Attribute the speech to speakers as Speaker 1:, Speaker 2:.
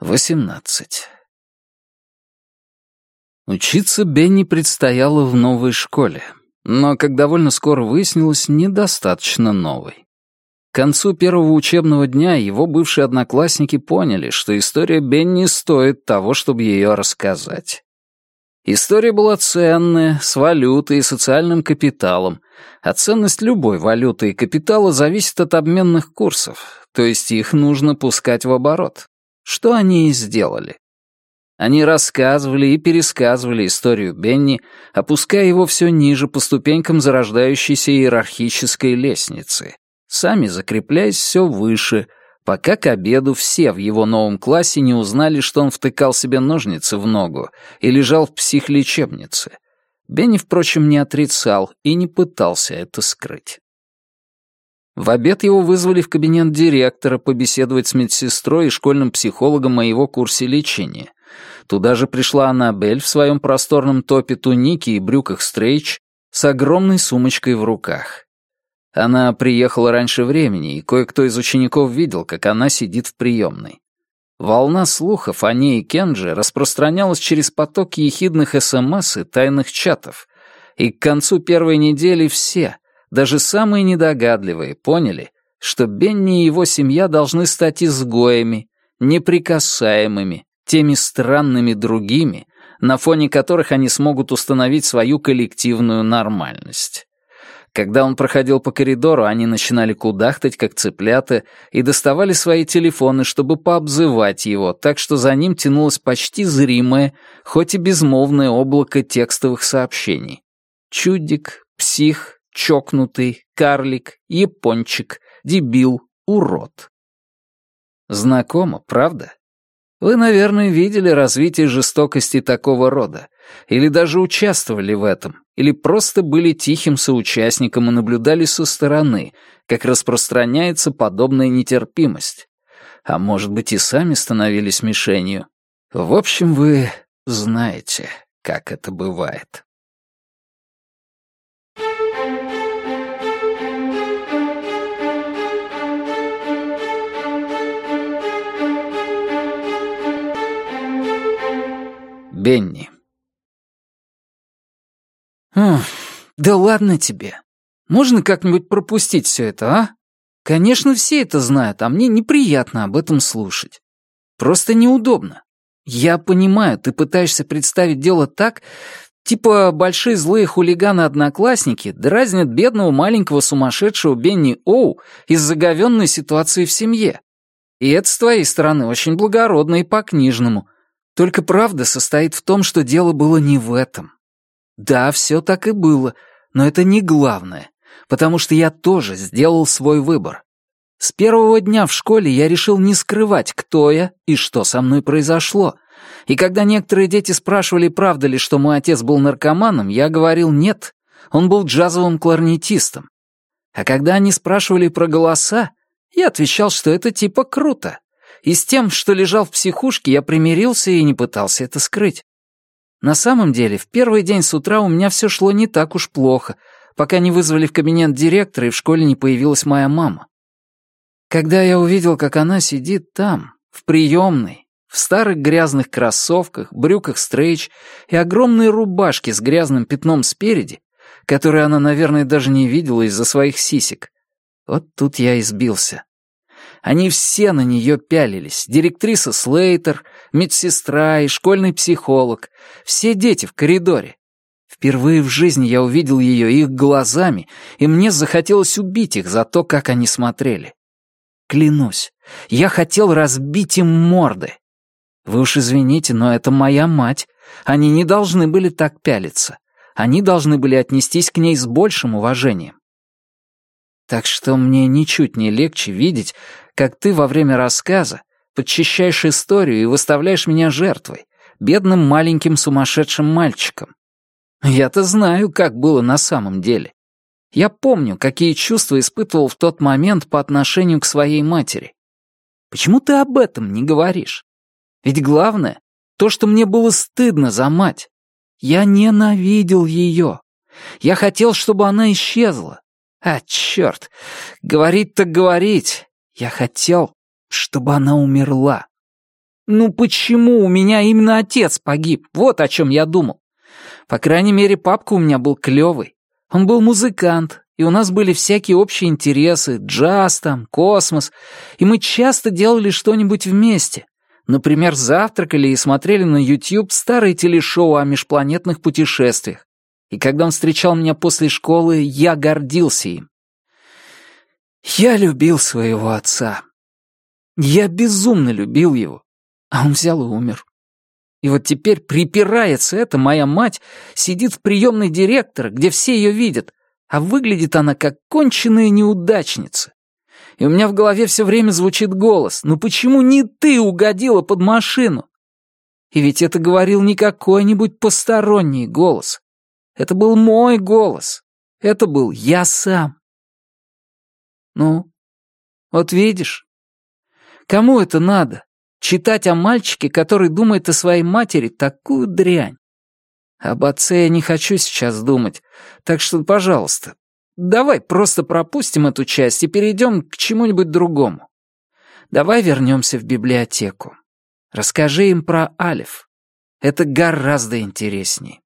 Speaker 1: 18. Учиться Бенни предстояло в новой школе, но, как довольно скоро выяснилось, недостаточно новой. К концу первого учебного дня его бывшие одноклассники поняли, что история Бенни стоит того, чтобы ее рассказать. История была ценная, с валютой и социальным капиталом, а ценность любой валюты и капитала зависит от обменных курсов, то есть их нужно пускать в оборот. Что они и сделали. Они рассказывали и пересказывали историю Бенни, опуская его все ниже по ступенькам зарождающейся иерархической лестницы, сами закрепляясь все выше, пока к обеду все в его новом классе не узнали, что он втыкал себе ножницы в ногу и лежал в психлечебнице. Бенни, впрочем, не отрицал и не пытался это скрыть. В обед его вызвали в кабинет директора побеседовать с медсестрой и школьным психологом моего курсе лечения. Туда же пришла Аннабель в своем просторном топе туники и брюках стрейч с огромной сумочкой в руках. Она приехала раньше времени, и кое-кто из учеников видел, как она сидит в приемной. Волна слухов о ней и Кенджи распространялась через поток ехидных СМС и тайных чатов, и к концу первой недели все, даже самые недогадливые, поняли, что Бенни и его семья должны стать изгоями, неприкасаемыми, теми странными другими, на фоне которых они смогут установить свою коллективную нормальность. Когда он проходил по коридору, они начинали кудахтать, как цыплята, и доставали свои телефоны, чтобы пообзывать его, так что за ним тянулось почти зримое, хоть и безмолвное облако текстовых сообщений. Чудик, псих, чокнутый, карлик, япончик, дебил, урод. Знакомо, правда? Вы, наверное, видели развитие жестокости такого рода, или даже участвовали в этом, или просто были тихим соучастником и наблюдали со стороны, как распространяется подобная нетерпимость. А может быть, и сами становились мишенью. В общем, вы знаете, как это бывает. Бенни. «Да ладно тебе. Можно как-нибудь пропустить все это, а? Конечно, все это знают, а мне неприятно об этом слушать. Просто неудобно. Я понимаю, ты пытаешься представить дело так, типа большие злые хулиганы-одноклассники дразнят бедного маленького сумасшедшего Бенни Оу из-за говенной ситуации в семье. И это с твоей стороны очень благородно и по-книжному, только правда состоит в том, что дело было не в этом. Да, все так и было, но это не главное, потому что я тоже сделал свой выбор. С первого дня в школе я решил не скрывать, кто я и что со мной произошло. И когда некоторые дети спрашивали, правда ли, что мой отец был наркоманом, я говорил «нет», он был джазовым кларнетистом. А когда они спрашивали про голоса, я отвечал, что это типа круто. И с тем, что лежал в психушке, я примирился и не пытался это скрыть. На самом деле, в первый день с утра у меня все шло не так уж плохо, пока не вызвали в кабинет директора и в школе не появилась моя мама. Когда я увидел, как она сидит там, в приемной, в старых грязных кроссовках, брюках стрейч и огромной рубашке с грязным пятном спереди, которую она, наверное, даже не видела из-за своих сисек, вот тут я избился. Они все на нее пялились. Директриса Слейтер, медсестра и школьный психолог. Все дети в коридоре. Впервые в жизни я увидел ее их глазами, и мне захотелось убить их за то, как они смотрели. Клянусь, я хотел разбить им морды. Вы уж извините, но это моя мать. Они не должны были так пялиться. Они должны были отнестись к ней с большим уважением. Так что мне ничуть не легче видеть, как ты во время рассказа подчищаешь историю и выставляешь меня жертвой, бедным маленьким сумасшедшим мальчиком. Я-то знаю, как было на самом деле. Я помню, какие чувства испытывал в тот момент по отношению к своей матери. Почему ты об этом не говоришь? Ведь главное — то, что мне было стыдно за мать. Я ненавидел ее. Я хотел, чтобы она исчезла. А, черт, говорить так говорить. Я хотел, чтобы она умерла. Ну почему у меня именно отец погиб? Вот о чем я думал. По крайней мере, папка у меня был клевый. Он был музыкант, и у нас были всякие общие интересы, джаз там, космос, и мы часто делали что-нибудь вместе. Например, завтракали и смотрели на YouTube старые телешоу о межпланетных путешествиях. И когда он встречал меня после школы, я гордился им. Я любил своего отца. Я безумно любил его. А он взял и умер. И вот теперь припирается эта моя мать, сидит в приемной директора, где все ее видят, а выглядит она как конченая неудачница и у меня в голове все время звучит голос. «Ну почему не ты угодила под машину?» И ведь это говорил не какой-нибудь посторонний голос. Это был мой голос. Это был я сам. Ну, вот видишь, кому это надо? Читать о мальчике, который думает о своей матери такую дрянь. Об отце я не хочу сейчас думать, так что, пожалуйста, Давай просто пропустим эту часть и перейдем к чему-нибудь другому. Давай вернемся в библиотеку. Расскажи им про Алиф. Это гораздо интереснее.